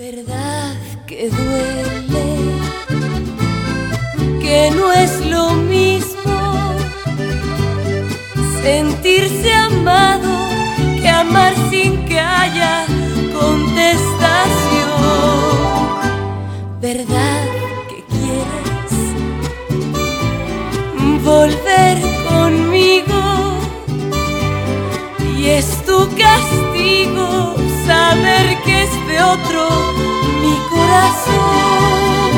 Verdad que duele, que no es lo mismo sentirse amado que amar sin que haya contestación. Verdad que quieres volver conmigo y es tu castigo saber que es de otro mi corazón.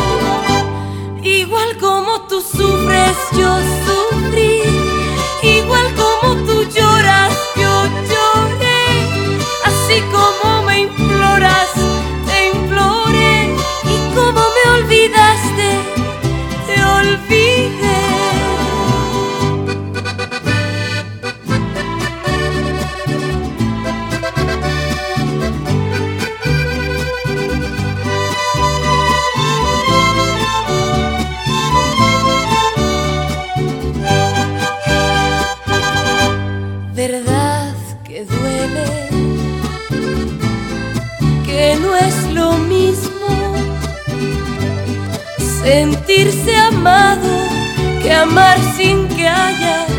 Igual como tú sufres, yo sufrí. Igual como tú lloras, yo lloré. Así como verdad que duele, que no es lo mismo sentirse amado que amar sin que haya